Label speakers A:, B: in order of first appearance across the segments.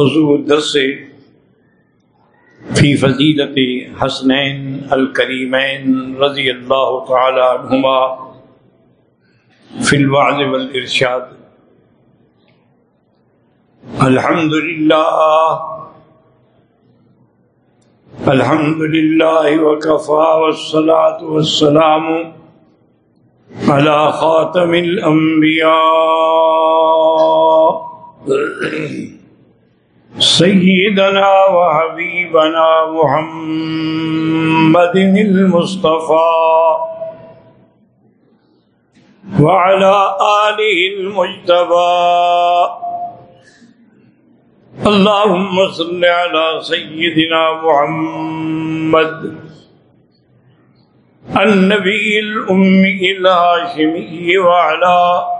A: موضوع درس فی فضیلت حسنین الکریمین رضی اللہ تعالی عنہما فی الوعظ والارشاد. الحمد للہ الحمد للہ وکفا والصلاة والسلام على خاتم الأنبياء سيدنا وحبيبنا محمد المصطفى وعلى آله المجتبى اللهم صل على سيدنا محمد النبي الأمي الهاشمي وعلى آله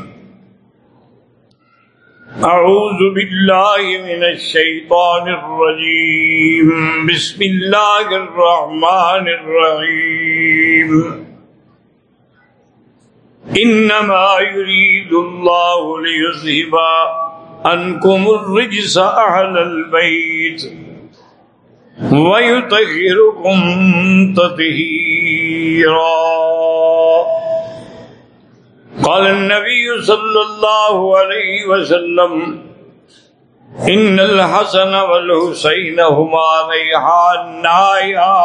A: أعوذ بالله من الشيطان الرجيم. بسم الله الرحمن الرحيم. إنما يريد الله ليذهب عنكم الرجس أهل البيت ويطهركم تطهيرا. قال النبي صلى الله عليه وسلم، إن الحسن والحسين هما ريحان نايا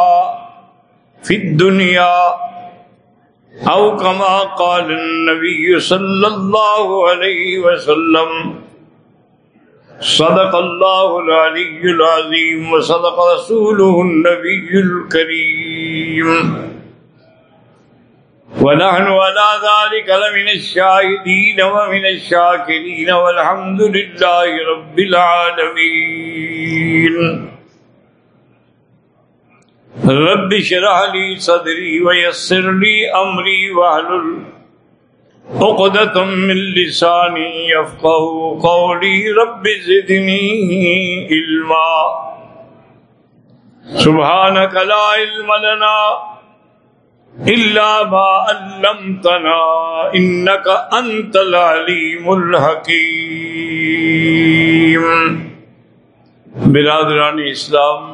A: في الدنيا، أو كما قال النبي صلى الله عليه وسلم، صدق الله العلي العظيم، وصدق رسوله النبي الكريم. ونحن ولا ذلك لمن الشاهدين ومن الشاكرين والحمد لله رب العالمين. رب شرح لي صدري ويسر لي أمري وحلل عقدة من لساني يفقه قولي. رب زدني علما. سبحانك لا علم لنا ما علمتنا انك انت العليم الحكيم. برادران اسلام،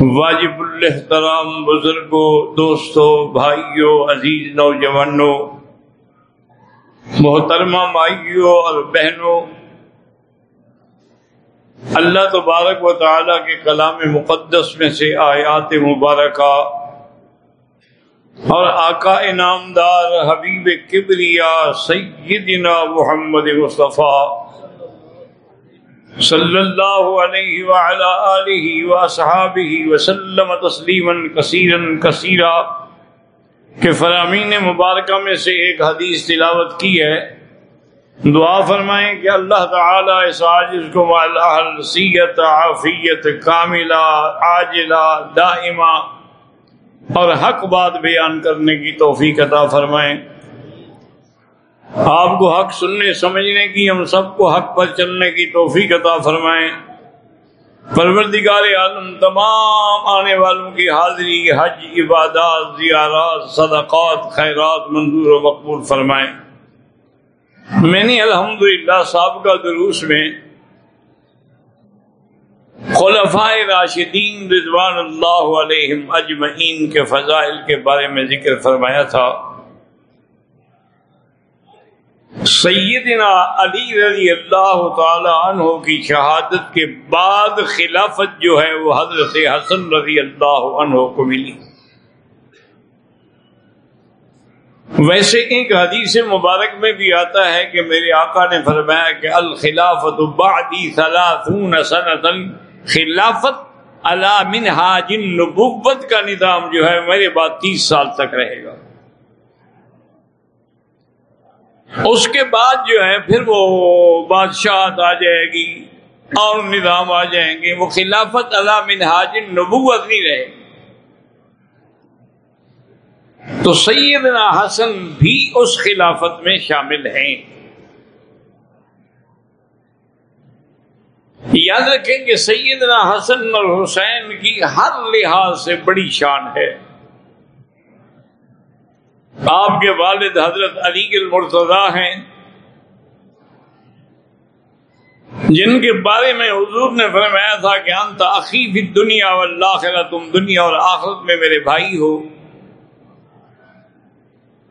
A: واجب الحترام بزرگوں دوستوں بھائیوں عزیز نوجوانوں محترمہ مائیوں اور بہنوں اللہ تبارک و تعالی کے کلام مقدس میں سے آیات مبارکہ اور آقا انعامدار حبیب کبریا سیدنا محمد مصطفیٰ صلی اللہ علیہ وعلا آلہ وصحابہ وسلم تسلیما کثیرا کثیرا کہ فرامین مبارکہ میں سے ایک حدیث تلاوت کی ہے۔ دعا فرمائیں کہ اللہ تعالی اس عاجز کو سیت عافیت کاملہ، عاجلہ، دائمہ اور حق بات بیان کرنے کی توفیق عطا فرمائیں۔ آپ کو حق سننے، سمجھنے کی، ہم سب کو حق پر چلنے کی توفیق عطا فرمائیں۔ پروردگار عالم تمام آنے والوں کی حاضری، حج، عبادات، زیارات، صدقات، خیرات منظور و مقبول فرمائیں۔ میں نے الحمدللہ صاحب کا دروس میں خلفائے راشدین رضوان اللہ علیہم اجمعین کے فضائل کے بارے میں ذکر فرمایا تھا۔ سیدنا علی رضی اللہ تعالی عنہ کی شہادت کے بعد خلافت جو ہے وہ حضرت حسن رضی اللہ عنہ کو ملی۔ ویسے ایک حدیث مبارک میں بھی آتا ہے کہ میرے آقا نے فرمایا کہ الخلافت بعدی ثلاثون سنتن خلافت علام حاجن نبوت کا نظام جو ہے میرے بعد تیس سال تک رہے گا۔ اس کے بعد جو ہے پھر وہ بادشاہ آ جائے گی، اور نظام آ جائیں گے۔ وہ خلافت علام حاجن نبوت نہیں رہے گی۔ تو سیدنا حسن بھی اس خلافت میں شامل ہیں۔ یاد رکھیں کہ سیدنا حسن اور حسین کی ہر لحاظ سے بڑی شان ہے۔ آپ کے والد حضرت علی المرتضی ہیں۔ جن کے بارے میں حضور نے فرمایا تھا کہ انت عقیف دنیا والآخرہ تم دنیا اور آخرت میں میرے بھائی ہو۔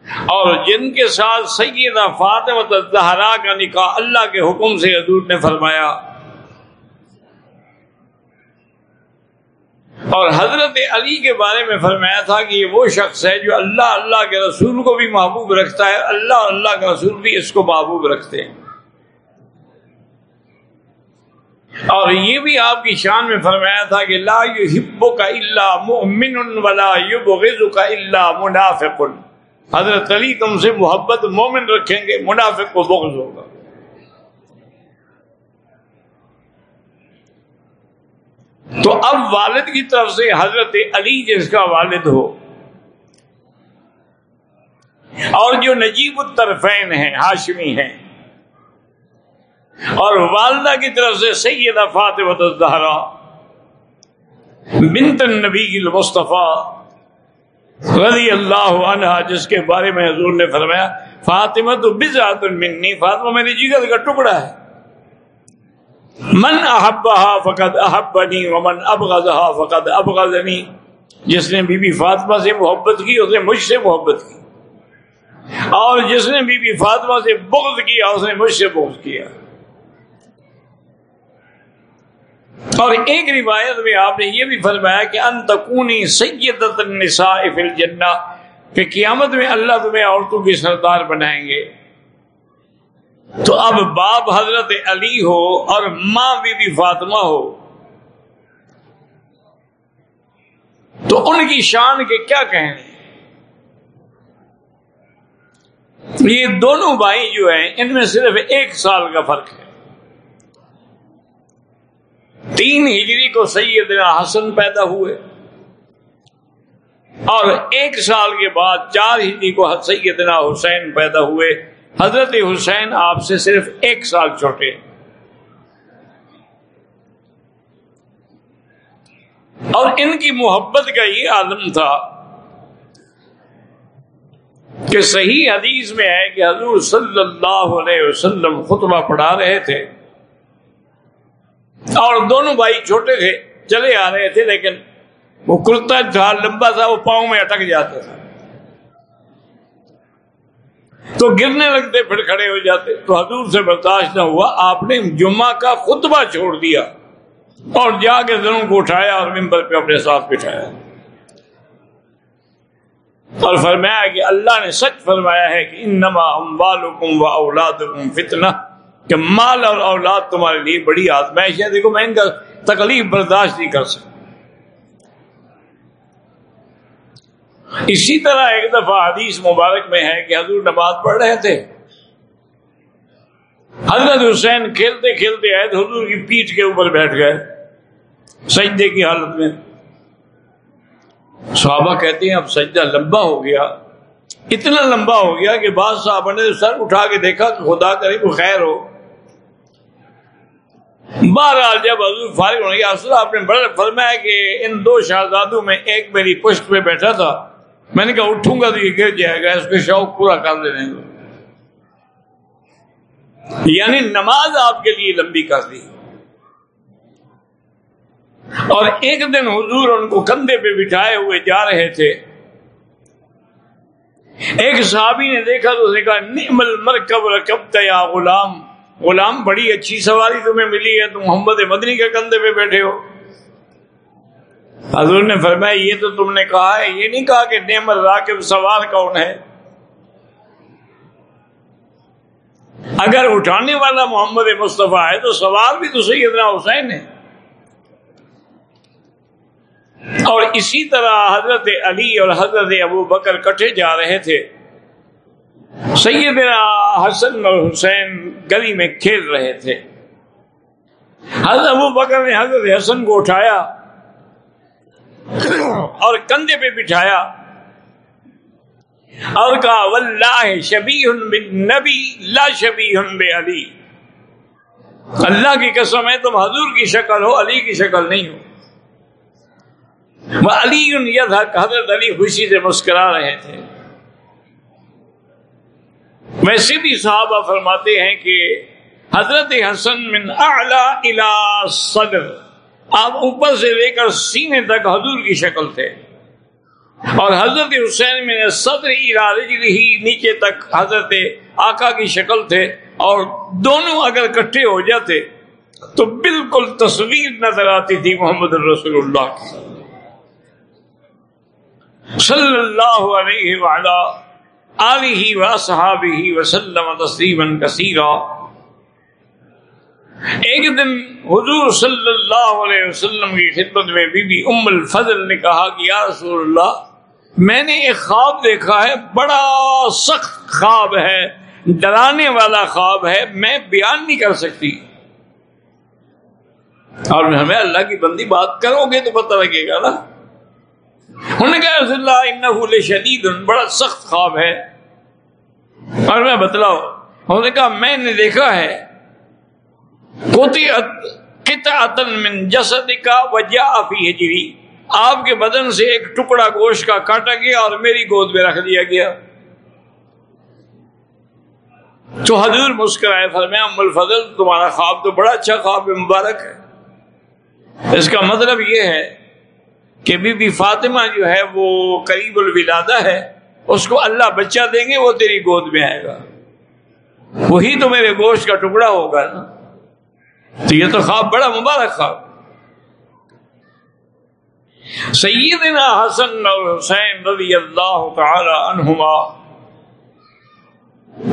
A: اور جن کے ساتھ سیدہ فاطمہ زہرا کا نکاح اللہ کے حکم سے حضور نے فرمایا۔ اور حضرت علی کے بارے میں فرمایا تھا کہ یہ وہ شخص ہے جو اللہ اللہ کے رسول کو بھی محبوب رکھتا ہے، اللہ اللہ کے رسول بھی اس کو محبوب رکھتے ہیں۔ اور یہ بھی آپ کی شان میں فرمایا تھا کہ لا ہبو کا اللہ مؤمن ولا یبغض کا اللہ منافق۔ حضرت علی تم سے محبت مومن رکھیں گے، منافق کو بغض ہوگا۔ تو اب والد کی طرف سے حضرت علی جس کا والد ہو۔ اور جو نجیب الطرفین ہیں، ہاشمی ہیں۔ اور والدہ کی طرف سے سیدہ فاطمہ الزہرا بنت النبی المصطفیٰ رضی اللہ عنہ، جس کے بارے میں حضور نے فرمایا فاطمہ تو بزاد منی، فاطمہ میری جگر کا ٹکڑا ہے۔ من احبها فقد احبنی ومن ابغضها فقد ابغضنی۔ جس نے بی بی فاطمہ سے محبت کی، اس نے مجھ سے محبت کی۔ اور جس نے بی بی فاطمہ سے بغض کیا، اس نے مجھ سے بغض کیا۔ اور ایک روایت میں آپ نے یہ بھی فرمایا کہ انتقونی سیدت النساء فی الجنہ، کہ قیامت میں اللہ تمہیں عورتوں کی سردار بنائیں گے۔ تو اب باپ حضرت علی ہو اور ماں بی بی فاطمہ ہو۔ تو ان کی شان کے کیا کہنے یہ دونوں بھائی جو ہیں، ان میں صرف ایک سال کا فرق ہے۔ تین ہجری کو سیدنا حسن پیدا ہوئے۔ اور ایک سال کے بعد چار ہجری کو سیدنا حسین پیدا ہوئے۔ حضرت حسین آپ سے صرف ایک سال چھوٹے اور ان کی محبت کا یہ عالم تھا کہ صحیح حدیث میں ہے کہ حضور صلی اللہ علیہ وسلم خطبہ پڑھا رہے تھے اور دونوں بھائی چھوٹے تھے، چلے آ رہے تھے، لیکن وہ کرتا تھا لمبا تھا، وہ پاؤں میں اٹک جاتا تھا۔ تو گرنے لگتے پھر کھڑے ہو جاتے تو حضور سے برداشت نہ ہوا، آپ نے جمعہ کا خطبہ چھوڑ دیا اور جا کے دنوں کو اٹھایا اور ممبر پہ اپنے ساتھ بٹھایا۔ اور فرمایا کہ اللہ نے سچ فرمایا ہے کہ انما اموالکم و اولادکم فتنہ، کہ مال اور اولاد تمہارے لیے بڑی آزمائش ہے۔ دیکھو میں ان کا تکلیف برداشت نہیں کر سکتا۔ اسی طرح ایک دفعہ حدیث مبارک میں ہے کہ حضور نماز پڑھ رہے تھے۔ حضرت حسین کھیلتے کھیلتے آئے تو حضور کی پیٹھ کے اوپر بیٹھ گئے سجدے کی حالت میں۔ صحابہ کہتے ہیں اب سجدہ لمبا ہو گیا۔ اتنا لمبا ہو گیا کہ بعض صاحب نے سر اٹھا کے دیکھا کہ خدا کرے کو خیر ہو۔ بہرحال جب حضور فارغ ہونے گیا اصل آپ نے بڑا فرمایا کہ ان دو شہزادوں میں ایک میری پشت پہ بیٹھا تھا۔ میں نے کہا اٹھوں گا تو یہ گر جائے گا، اس کے شوق پورا کر دینے کو یعنی نماز آپ کے لیے لمبی کر دی۔ اور ایک دن حضور ان کو کندھے پہ بٹھائے ہوئے جا رہے تھے۔ ایک صحابی نے دیکھا تو اس نے کہا، نعم المرکب رکبت یا غلام۔ غلام، بڑی اچھی سواری تمہیں ملی ہے، تم محمد مدنی کے کندھے پہ بیٹھے ہو۔ حضور نے فرمایا، یہ تو تم نے کہا ہے، یہ نہیں کہا کہ نعمت راکب سوار کون ہے؟ اگر اٹھانے والا محمد مصطفیٰ ہے تو سوال بھی تو سیدنا حسین ہے۔ اور اسی طرح حضرت علی اور حضرت ابو بکر کٹھے جا رہے تھے۔ سیدنا حسن اور حسین گلی میں کھیل رہے تھے۔ حضرت ابو بکر نے حضرت حسن کو اٹھایا۔ اور کندھے پہ بٹھایا۔ اور کہا، واللہ شبی بن نبی لا شبی بے علی اللہ کی قسم ہے، تم حضور کی شکل ہو، علی کی شکل نہیں ہو۔ وہ علی حضرت علی خوشی سے مسکرا رہے تھے۔ ویسے بھی صحابہ فرماتے ہیں کہ حضرت حسن من اعلی الى صدر۔ آپ اوپر سے لے کر سینے تک حضور کی شکل تھے۔ اور حضرت حسین میں صدر ہی جی نیچے تک حضرت آقا کی شکل تھے۔ اور دونوں اگر کٹھے ہو جاتے تو بالکل تصویر نظر آتی تھی محمد رسول اللہ کی۔ صلی اللہ علیہ وعلا آلہ و صحابہ وسلم تسلیما کثیرا۔ ایک دن حضور صلی اللہ علیہ وسلم کی خدمت میں بی بی ام الفضل نے کہا کہ یا رسول اللہ، میں نے ایک خواب دیکھا ہے، بڑا سخت خواب ہے، ڈرانے والا خواب ہے، میں بیان نہیں کر سکتی۔ اور ہمیں اللہ کی بندی بات کرو گے تو پتہ لگے گا نا۔ انہوں نے کہا، رسول اللہ شدید بڑا سخت خواب ہے۔ اور میں بتلاؤ انہوں نے کہا، میں نے دیکھا ہے من جسد کا وجہ فی ہجری۔ آپ کے بدن سے ایک ٹکڑا گوشت کا کاٹا گیا اور میری گود میں رکھ دیا گیا۔ تو حضور مسکرائے فرمایا، ام الفضل، تمہارا خواب تو بڑا اچھا خواب مبارک ہے۔ اس کا مطلب یہ ہے کہ بی بی فاطمہ جو ہے وہ قریب الولادہ ہے۔ اس کو اللہ بچہ دیں گے، وہ تیری گود میں آئے گا۔ وہی تو میرے گوشت کا ٹکڑا ہوگا نا۔ تو یہ تو خواب بڑا مبارک خواب سیدنا حسن اور حسین رضی اللہ تعالی عنہما،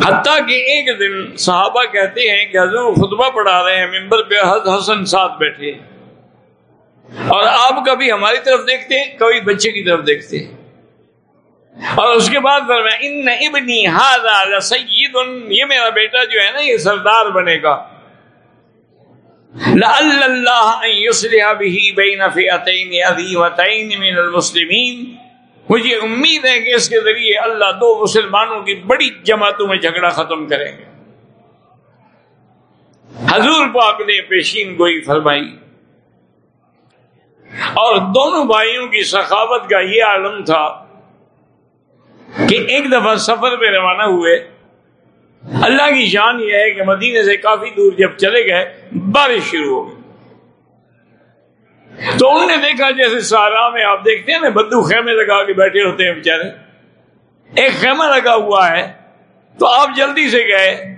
A: حتیٰ کہ ایک دن صحابہ کہتے ہیں کہ حضور خطبہ پڑھا رہے ہیں ممبر پہ حسن ساتھ بیٹھے اور آپ کبھی ہماری طرف دیکھتے ہیں، کبھی بچے کی طرف دیکھتے ہیں۔ اور اس کے بعد ان ابنی ہاضا سید یہ میرا بیٹا جو ہے نا، یہ سردار بنے گا۔ مجھے امید ہے کہ اس کے ذریعے اللہ دو مسلمانوں کی بڑی جماعتوں میں جھگڑا ختم کریں گے۔ حضور پاک نے پیشین گوئی فرمائی۔ اور دونوں بھائیوں کی سخاوت کا یہ عالم تھا کہ ایک دفعہ سفر میں روانہ ہوئے۔ اللہ کی شان یہ ہے کہ مدینے سے کافی دور جب چلے گئے، بارش شروع ہو گئی۔ تو انہوں نے دیکھا جیسے سارا میں آپ دیکھتے ہیں نا، بدو خیمے لگا کے بیٹھے ہوتے ہیں بےچارے ایک خیمہ لگا ہوا ہے، تو آپ جلدی سے گئے۔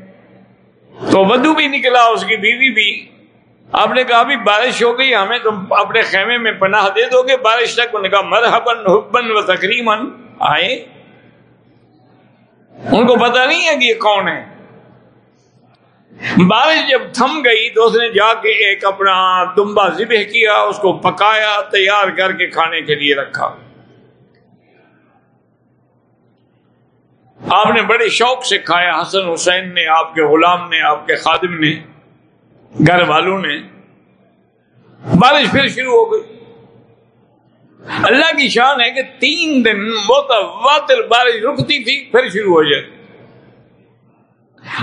A: تو بدو بھی نکلا، اس کی بیوی بھی۔ آپ نے کہا بھی بارش ہو گئی، ہمیں تم اپنے خیمے میں پناہ دے دو گے۔ بارش تک انہوں نے کہا مرحبن حبن و تقریباً آئے ان کو پتا نہیں ہے کہ یہ کون ہے۔ بارش جب تھم گئی تو اس نے جا کے ایک اپنا دمبا ذبح کیا، اس کو پکایا، تیار کر کے کھانے کے لیے رکھا۔ آپ نے بڑے شوق سے کھایا، حسن حسین نے، آپ کے غلام نے، آپ کے خادم نے، گھر والوں نے۔ بارش پھر شروع ہو گئی۔ اللہ کی شان ہے کہ تین دن متواتر بارش رکتی تھی، پھر شروع ہو جاتی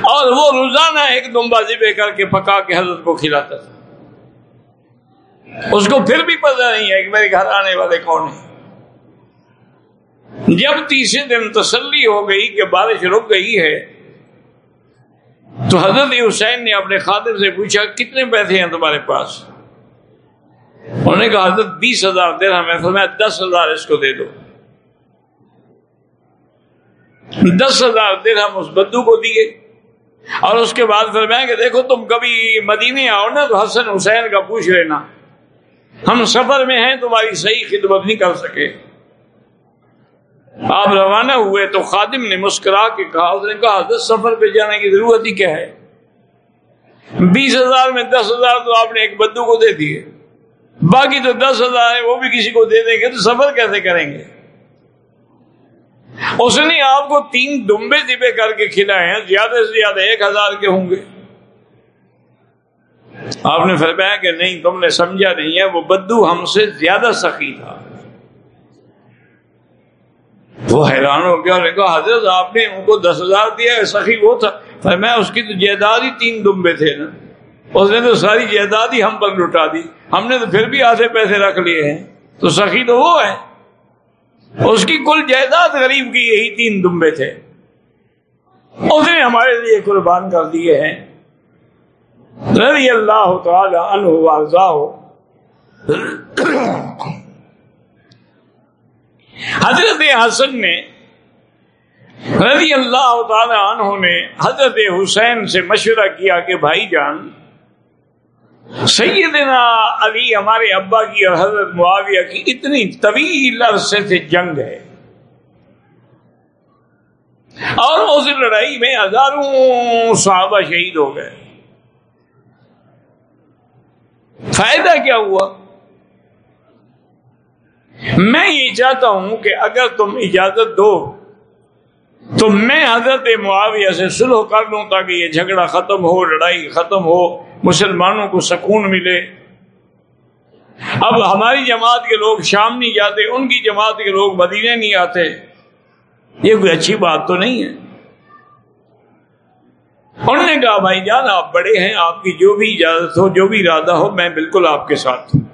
A: اور وہ روزانہ ایک دم بازی پہ کر کے پکا کے حضرت کو کھلاتا تھا۔ اس کو پھر بھی پتہ نہیں ہے کہ میرے گھر آنے والے کون ہیں۔ جب تیسرے دن تسلی ہو گئی کہ بارش رک گئی ہے، تو حضرت حسین نے اپنے خادم سے پوچھا، کتنے پیسے ہیں تمہارے پاس؟ انہوں نے کہا حضرت بیس ہزار دے رہا میں دس ہزار اس کو دے دو۔ دس ہزار دے رہا اس بدو کو دیے۔ اور اس کے بعد فرمایا کہ دیکھو تم کبھی مدینے آؤ نا تو حسن حسین کا پوچھ لینا۔ ہم سفر میں ہیں، تمہاری صحیح خدمت نہیں کر سکے۔ آپ روانہ ہوئے تو خادم نے مسکرا کے کہا، اس نے کہا، حضرت سفر پہ جانے کی ضرورت ہی کیا ہے؟ بیس ہزار میں دس ہزار تو آپ نے ایک بدو کو دے دیے۔ باقی تو دس ہزار ہے وہ بھی کسی کو دے دیں گے تو سفر کیسے کریں گے؟ اس نے آپ کو تین دمبے دبے کر کے کھلائے ہیں، زیادہ سے زیادہ ایک ہزار کے ہوں گے۔ آپ نے فرمایا کہ نہیں، تم نے سمجھا نہیں ہے، وہ بدو ہم سے زیادہ سخی تھا۔ وہ حیران ہو گیا کہا، حضرت آپ نے ان کو دس ہزار دیا سخی وہ تھا۔ میں اس کی تو جائیداد ہی تین دمبے تھے نا۔ اس نے تو ساری جائیداد ہی ہم پر لٹا دی۔ ہم نے تو پھر بھی آدھے پیسے رکھ لیے ہیں۔ تو سخی تو وہ ہے اس کی کل جائیداد غریب کی یہی تین دمبے تھے۔ اس نے ہمارے لیے قربان کر دیے ہیں۔ رضی اللہ تعالی عنہ ہو حضرت حسن نے رضی اللہ تعالی عنہ نے حضرت حسین سے مشورہ کیا کہ بھائی جان سیدنا علی ہمارے ابا کی اور حضرت معاویہ کی اتنی طویل عرصے سے جنگ ہے۔ اور اس لڑائی میں ہزاروں صحابہ شہید ہو گئے۔ فائدہ کیا ہوا؟ میں یہ چاہتا ہوں کہ اگر تم اجازت دو تو میں حضرت معاویہ سے سلح کر لوں تاکہ یہ جھگڑا ختم ہو، لڑائی ختم ہو، مسلمانوں کو سکون ملے۔ اب ہماری جماعت کے لوگ شام نہیں جاتے، ان کی جماعت کے لوگ مدینے نہیں آتے۔ یہ کوئی اچھی بات تو نہیں ہے۔ انہوں نے کہا، بھائی جان، آپ بڑے ہیں، آپ کی جو بھی اجازت ہو، جو بھی ارادہ ہو، میں بالکل آپ کے ساتھ ہوں۔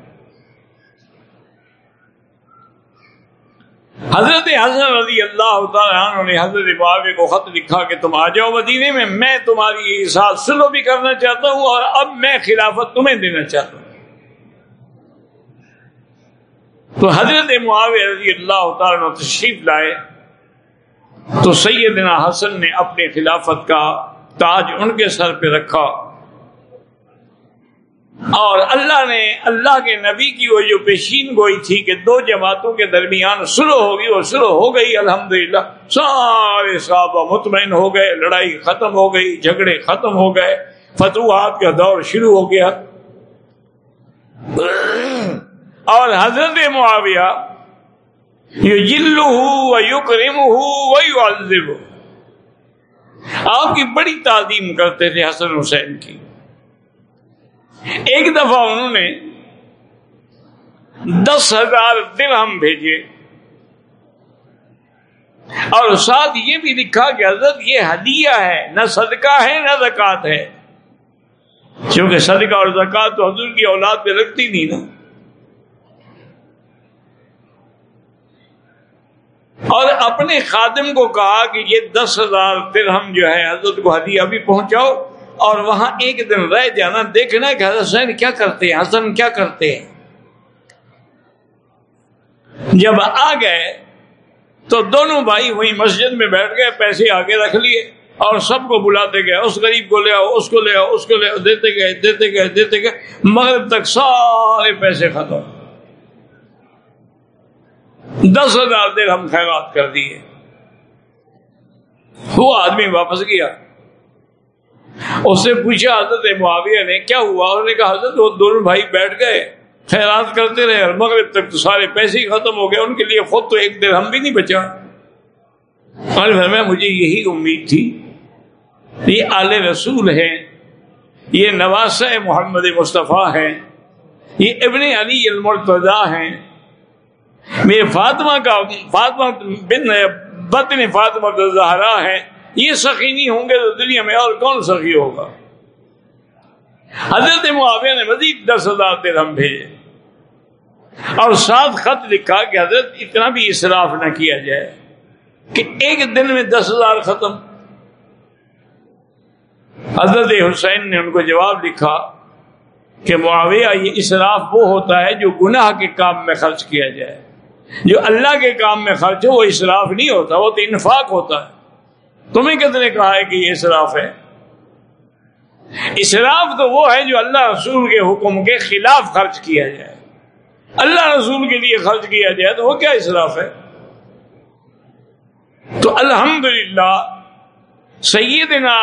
A: حضرت حضرت رضی اللہ تعالیٰ نے حضرت معاویہ کو خط لکھا کہ تم آ جاؤ مدینے میں میں تمہاری ساتھ سلو بھی کرنا چاہتا ہوں اور اب میں خلافت تمہیں دینا چاہتا ہوں۔ تو حضرت معاویہ رضی اللہ تعالیٰ تشریف لائے۔ تو سیدنا حسن نے اپنے خلافت کا تاج ان کے سر پہ رکھا۔ اور اللہ نے اللہ کے نبی کی وہ جو پیشین گوئی تھی کہ دو جماعتوں کے درمیان سلو ہوگی وہ سلو ہو گئی، الحمدللہ، سارے صحابہ مطمئن ہو گئے، لڑائی ختم ہو گئی، جھگڑے ختم ہو گئے فتوحات کا دور شروع ہو گیا۔ اور حضرت معاویہ یو کریم ہوں آپ کی بڑی تعظیم کرتے تھے حسن حسین کی۔ ایک دفعہ انہوں نے دس ہزار درہم بھیجے۔ اور ساتھ یہ بھی لکھا کہ حضرت یہ ہدیہ ہے، نہ صدقہ ہے، نہ زکات ہے۔ کیونکہ صدقہ اور زکات تو حضور کی اولاد پہ لگتی نہیں نا۔ اور اپنے خادم کو کہا کہ یہ دس ہزار درہم جو ہے حضرت کو ہدیہ بھی پہنچاؤ۔ اور وہاں ایک دن رہ جانا دیکھنا کہ حسین کیا کرتے ہیں؟ حسن کیا کرتے ہیں؟ جب آ گئے تو دونوں بھائی وہی مسجد میں بیٹھ گئے، پیسے آگے رکھ لیے اور سب کو بلاتے گئے۔ اس غریب کو لے آؤ، اس کو لے آؤ، اس کو لے آؤ، دیتے گئے دیتے گئے دیتے گئے۔ مغرب تک سارے پیسے ختم۔ دس ہزار دیر ہم خیرات کر دیے۔ وہ آدمی واپس گیا۔ اس سے پوچھا حضرت معاویہ نے، کیا ہوا؟ انہوں نے کہا، حضرت، وہ دونوں بھائی بیٹھ گئے، خیرات کرتے رہے اور مغرب تک تو سارے پیسے ہی ختم ہو گئے، ان کے لیے خود تو ایک دیر ہم بھی نہیں بچا۔ اور میں، مجھے یہی امید تھی، یہ آل رسول ہیں، یہ نواز محمد مصطفیٰ ہیں، یہ ابن علی المرتضی ہیں۔ میرے فاطمہ کا، فاطمہ بن بطن فاطمہ زہرا ہے یہ سخی نہیں ہوں گے تو دنیا میں اور کون سخی ہوگا؟ حضرت معاویہ نے مزید دس ہزار درہم بھیجے۔ اور ساتھ خط لکھا کہ حضرت اتنا بھی اصراف نہ کیا جائے کہ ایک دن میں دس ہزار ختم۔ حضرت حسین نے ان کو جواب لکھا کہ معاویہ، یہ اصراف وہ ہوتا ہے جو گناہ کے کام میں خرچ کیا جائے۔ جو اللہ کے کام میں خرچ ہو، وہ اصراف نہیں ہوتا، وہ تو انفاق ہوتا ہے۔ تمہیں کس نے کہا ہے کہ یہ اسراف ہے؟ اسراف تو وہ ہے جو اللہ رسول کے حکم کے خلاف خرچ کیا جائے۔ اللہ رسول کے لیے خرچ کیا جائے تو وہ کیا اسراف ہے؟ تو الحمدللہ سیدنا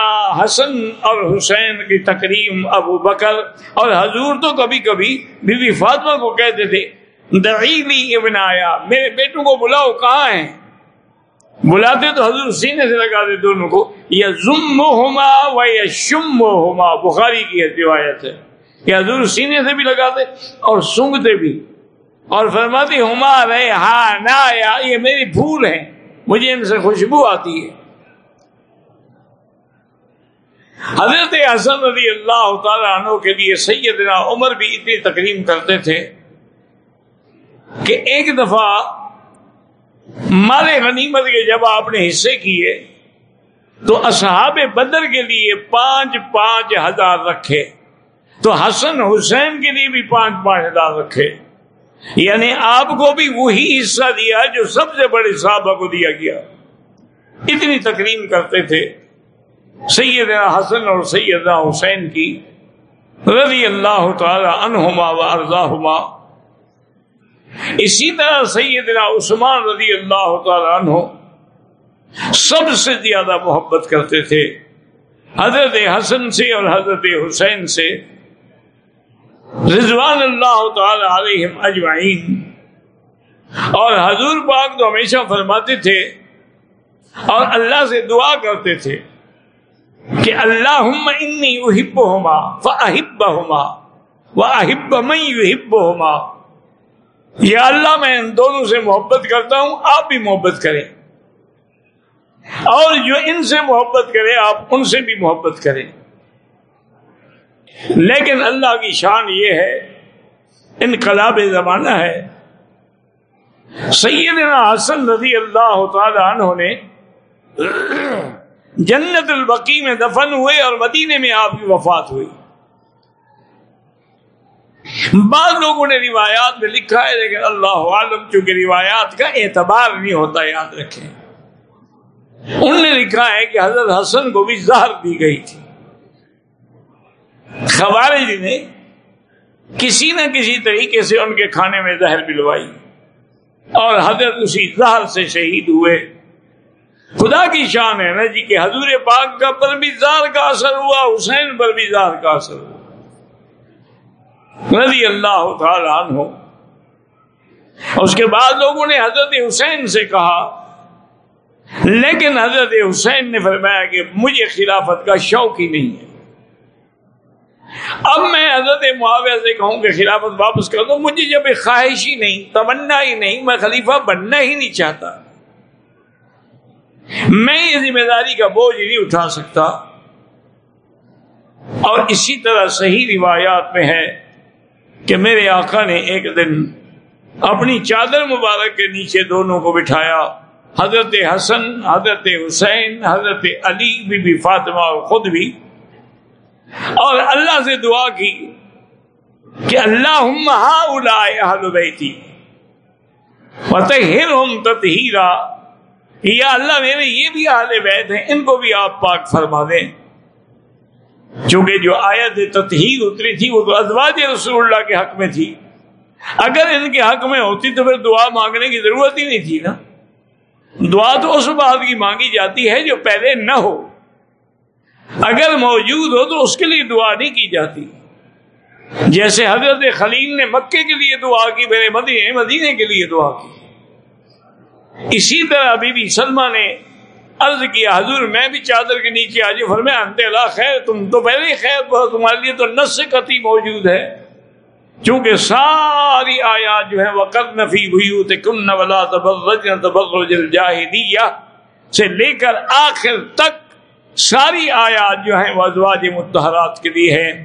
A: حسن اور حسین کی تقریم ابو بکر اور حضور تو کبھی کبھی بی بی فاطمہ کو کہتے تھے دعیلی ابن آیا، میرے بیٹوں کو بلاؤ، کہاں ہیں؟ بلاتے تو حضور سینے سے لگا دے دونوں کو یا ضم ہوما و یا شم ہوما بخاری کی روایت ہے کہ حضور سینے سے بھی لگاتے اور سونگتے بھی۔ اور فرماتی ہما رہے ہاں نہ یا یہ میری پھول ہے مجھے ان سے خوشبو آتی ہے۔ حضرت حسن رضی اللہ تعالیٰ عنہ کے لیے سیدنا عمر بھی اتنی تکریم کرتے تھے کہ ایک دفعہ مال غنیمت کے جب آپ نے حصے کیے، تو اصحاب بدر کے لیے پانچ پانچ ہزار رکھے، تو حسن حسین کے لیے بھی پانچ پانچ ہزار رکھے۔ یعنی آپ کو بھی وہی حصہ دیا جو سب سے بڑے صحابہ کو دیا گیا۔ اتنی تکریم کرتے تھے۔ سیدنا حسن اور سیدنا حسین کی رضی اللہ تعالی عنہما و ارضاہما۔ اسی طرح سیدنا عثمان رضی اللہ تعالی عنہ سب سے زیادہ محبت کرتے تھے۔ حضرت حسن سے اور حضرت حسین سے۔ رضوان اللہ تعالی علیہم اجمعین۔ اور حضور پاک تو ہمیشہ فرماتے تھے اور اللہ سے دعا کرتے تھے کہ اللہ انی احب ہوما و احب ہوما و احب میں ہوما یا اللہ میں ان دونوں سے محبت کرتا ہوں، آپ بھی محبت کریں۔ اور جو ان سے محبت کرے، آپ ان سے بھی محبت کریں۔ لیکن اللہ کی شان یہ ہے، انقلاب زمانہ ہے۔ سیدنا حسن رضی اللہ تعالی عنہ نے جنت البقی میں دفن ہوئے اور مدینے میں آپ کی وفات ہوئی۔ بعض لوگوں نے روایات میں لکھا ہے، لیکن اللہ عالم چونکہ روایات کا اعتبار نہیں ہوتا، یاد رکھیں۔ انہوں نے لکھا ہے کہ حضرت حسن کو بھی زہر دی گئی تھی۔ خوارج نے کسی نہ کسی طریقے سے ان کے کھانے میں زہر پلوائی اور حضرت اسی زہر سے شہید ہوئے۔ خدا کی شان ہے نا جی کہ حضور پاک کا پر بھی زہر کا اثر ہوا، حسین پر بھی زہر کا اثر ہوا۔ رضی اللہ تعالی عنہ۔ اس کے بعد لوگوں نے حضرت حسین سے کہا، لیکن حضرت حسین نے فرمایا کہ مجھے خلافت کا شوق ہی نہیں ہے۔ اب میں حضرت معاویہ سے کہوں کہ خلافت واپس کر دو، مجھے جب خواہش ہی نہیں، تمنا ہی نہیں، میں خلیفہ بننا ہی نہیں چاہتا۔ میں یہ ذمہ داری کا بوجھ نہیں اٹھا سکتا۔ اور اسی طرح صحیح روایات میں ہے کہ میرے آقا نے ایک دن اپنی چادر مبارک کے نیچے دونوں کو بٹھایا۔ حضرت حسن، حضرت حسین، حضرت علی، بی بی فاطمہ اور خود بھی۔ اور اللہ سے دعا کی کہ اللہ بیتی تطہیرا۔ یا اللہ، میرے یہ بھی اہل بیت ہیں، ان کو بھی آپ پاک فرما دیں۔ چونکہ جو آیت تطہیر اتری تھی وہ تو ازواج رسول اللہ کے حق میں تھی۔ اگر ان کے حق میں ہوتی تو پھر دعا مانگنے کی ضرورت ہی نہیں تھی نا۔ دعا تو اس بات کی مانگی جاتی ہے جو پہلے نہ ہو۔ اگر موجود ہو تو اس کے لیے دعا نہیں کی جاتی۔ جیسے حضرت خلیل نے مکے کے لیے دعا کی، میرے مدینے مدینے کے لیے دعا کی۔ اسی طرح ابھی بھی سلما نے عرض کیا، حضور، میں بھی چادر کے نیچے آ آج فرمایا انت اللہ خیر، تم تو پہلے ہی خیر تمہارے لیے تو نس قطعی موجود ہے۔ چونکہ ساری آیات جو ہے وہ قد نفی ہوئی کن ولا تبرج الجاہلیہ سے لے کر آخر تک ساری آیات جو ہیں، وہ ازواج متحرات کے لیے ہیں۔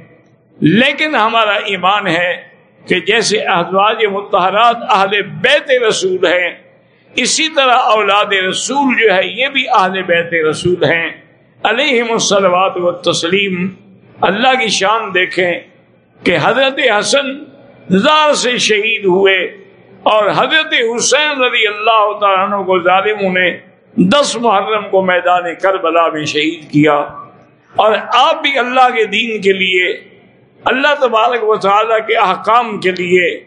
A: لیکن ہمارا ایمان ہے کہ جیسے ازواج متحرات اہل بیت رسول ہیں اسی طرح اولاد رسول جو ہے، یہ بھی اہل بیت رسول ہیں۔ علیہم السلوات و تسلیم اللہ کی شان دیکھیں کہ حضرت حسن زار سے شہید ہوئے اور حضرت حسین رضی اللہ تعالیٰ کو ظالموں نے دس محرم کو میدان کربلا میں شہید کیا۔ اور آپ بھی اللہ کے دین کے لیے، اللہ تبارک و تعالیٰ کے احکام کے لیے،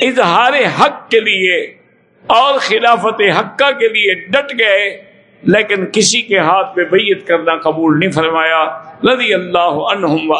A: اظہار حق کے لیے اور خلافت حقہ کے لیے ڈٹ گئے، لیکن کسی کے ہاتھ میں بیت کرنا قبول نہیں فرمایا، رضی اللہ عنہم و